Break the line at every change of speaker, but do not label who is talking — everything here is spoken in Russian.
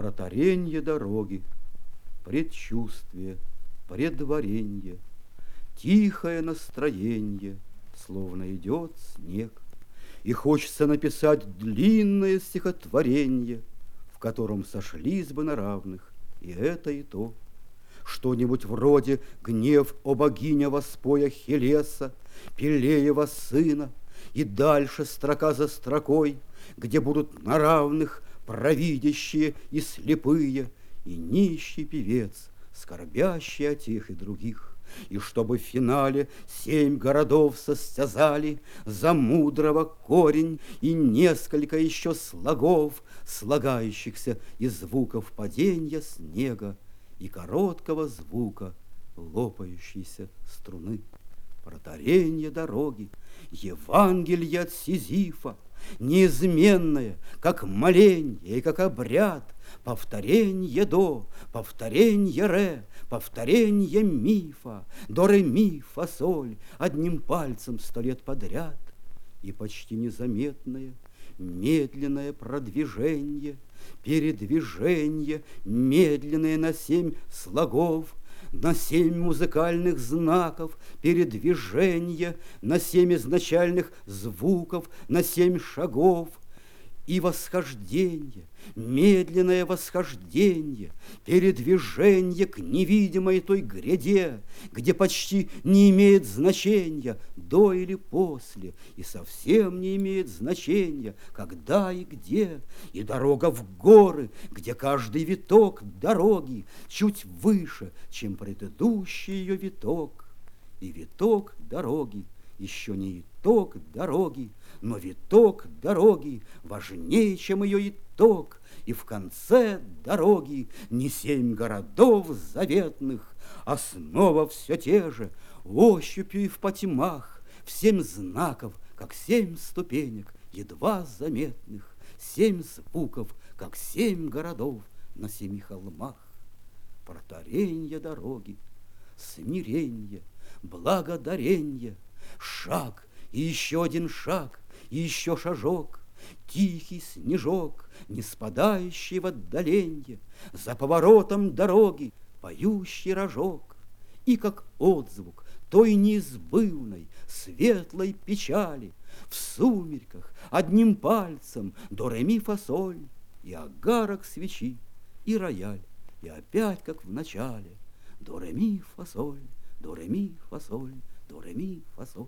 Протаренье дороги, предчувствие, предваренье, Тихое настроенье, словно идет снег. И хочется написать длинное стихотворение, В котором сошлись бы на равных и это, и то. Что-нибудь вроде гнев о богине воспоя Хелеса, Пелеева сына, и дальше строка за строкой, Где будут на равных провидящие и слепые, И нищий певец, скорбящий о тех и других и чтобы в финале семь городов состязали за мудрого корень и несколько еще слогов, слагающихся из звуков падения снега и короткого звука лопающейся струны. Протаренье дороги, Евангелие от Сизифа, неизменное, как моленье и как обряд, повторенье до, повторенье ре, повторенье мифа, до ре ми, фа соль, одним пальцем сто лет подряд, и почти незаметное, медленное продвижение, передвижение, медленное на семь слогов, на семь музыкальных знаков передвижения, на семь изначальных звуков, на семь шагов — и восхождение, медленное восхождение, передвижение к невидимой той гряде, где почти не имеет значения до или после, и совсем не имеет значения, когда и где, и дорога в горы, где каждый виток дороги чуть выше, чем предыдущий ее виток, и виток дороги еще не итог дороги, но виток дороги важнее, чем ее итог, и в конце дороги не семь городов заветных, а снова все те же, ощупью и в потемах, в семь знаков, как семь ступенек, едва заметных, семь звуков, как семь городов на семи холмах. Протаренье дороги, смиренье, благодаренье, шаг и еще один шаг, и еще шажок, Тихий снежок, не спадающий в отдаленье, За поворотом дороги поющий рожок. И как отзвук той неизбывной, светлой печали, В сумерках одним пальцем до реми фасоль, И агарок свечи, и рояль, и опять, как в начале, до реми фасоль, до реми фасоль, до реми фасоль.